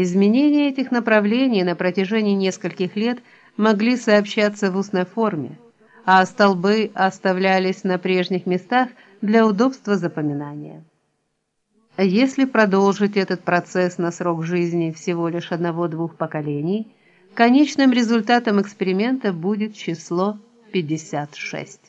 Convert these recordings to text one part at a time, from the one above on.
Изменения этих направлений на протяжении нескольких лет могли сообщаться в устной форме, а столбы оставлялись на прежних местах для удобства запоминания. Если продолжить этот процесс на срок жизни всего лишь одного-двух поколений, конечным результатом эксперимента будет число 56.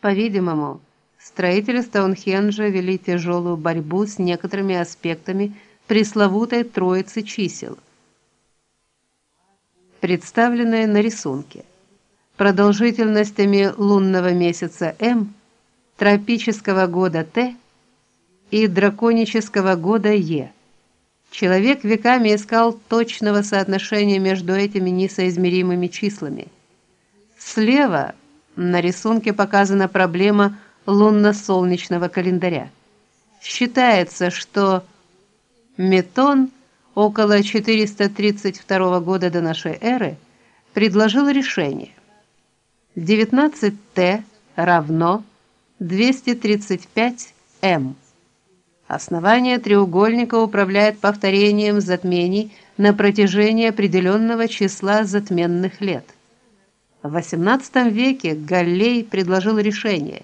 По-видимому, строители Стоунхенджа вели тяжелую борьбу с некоторыми аспектами пресловутой троицы чисел, представленной на рисунке. Продолжительностями лунного месяца М, тропического года Т и драконического года Е. Человек веками искал точного соотношения между этими несоизмеримыми числами. Слева на рисунке показана проблема лунно-солнечного календаря. Считается, что Метон около 432 года до нашей эры предложил решение. 19t равно 235m. Основание треугольника управляет повторением затмений на протяжении определенного числа затменных лет. В XVIII веке Галлей предложил решение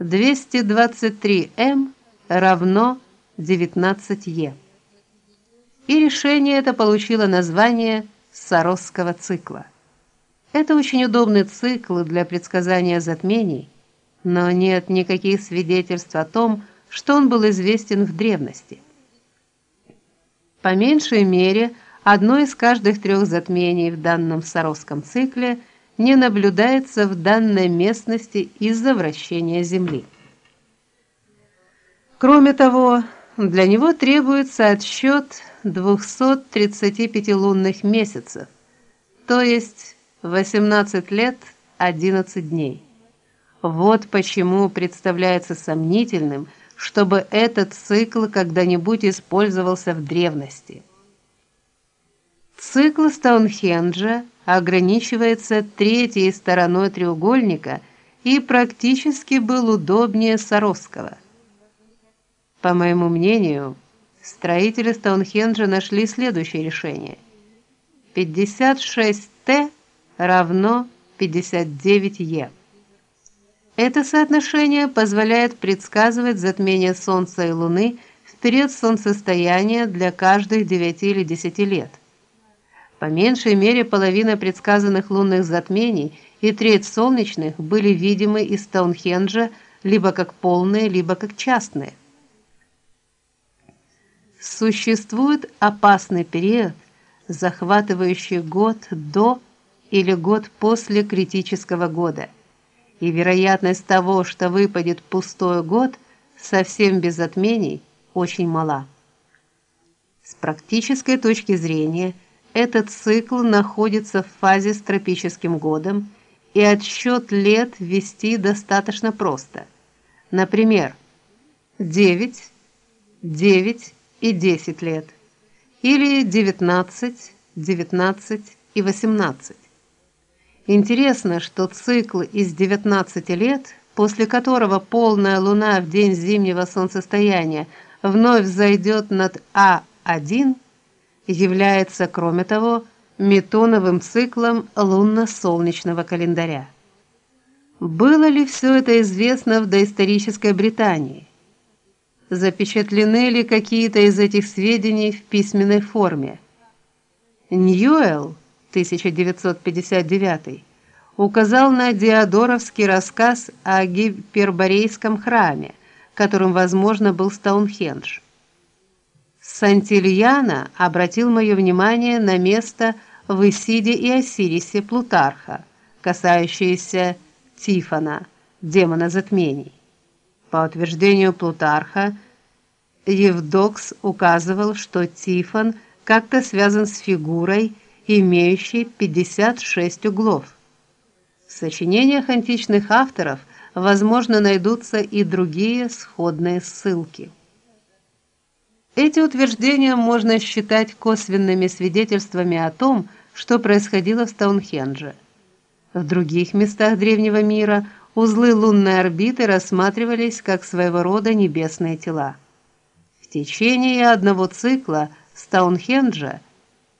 223m равно 19e. И решение это получило название Саросского цикла. Это очень удобный цикл для предсказания затмений, но нет никаких свидетельств о том, что он был известен в древности. По меньшей мере, одно из каждых трех затмений в данном Саросском цикле – не наблюдается в данной местности из-за вращения Земли. Кроме того, для него требуется отсчет 235 лунных месяцев, то есть 18 лет 11 дней. Вот почему представляется сомнительным, чтобы этот цикл когда-нибудь использовался в древности. Цикл Стоунхенджа ограничивается третьей стороной треугольника и практически был удобнее Саровского. По моему мнению, строители Стоунхенджа нашли следующее решение. 56t равно 59e. Это соотношение позволяет предсказывать затмение Солнца и Луны в период солнцестояния для каждых 9 или 10 лет. По меньшей мере половина предсказанных лунных затмений и треть солнечных были видимы из Стоунхенджа либо как полные, либо как частные. Существует опасный период, захватывающий год до или год после критического года. И вероятность того, что выпадет пустой год совсем без затмений, очень мала. С практической точки зрения – этот цикл находится в фазе с тропическим годом, и отсчет лет вести достаточно просто. Например, 9, 9 и 10 лет, или 19, 19 и 18. Интересно, что цикл из 19 лет, после которого полная луна в день зимнего солнцестояния вновь взойдет над А1, является, кроме того, метоновым циклом лунно-солнечного календаря. Было ли все это известно в доисторической Британии? Запечатлены ли какие-то из этих сведений в письменной форме? Ньюэлл 1959 указал на Диодоровский рассказ о гиперборейском храме, которым, возможно, был Стоунхендж. Сантильяна обратил мое внимание на место в Исиде и Осирисе Плутарха, касающееся Тифона, демона затмений. По утверждению Плутарха, Евдокс указывал, что Тифон как-то связан с фигурой, имеющей 56 углов. В сочинениях античных авторов, возможно, найдутся и другие сходные ссылки. Эти утверждения можно считать косвенными свидетельствами о том, что происходило в Стоунхендже. В других местах древнего мира узлы лунной орбиты рассматривались как своего рода небесные тела. Течение одного цикла Стоунхенджа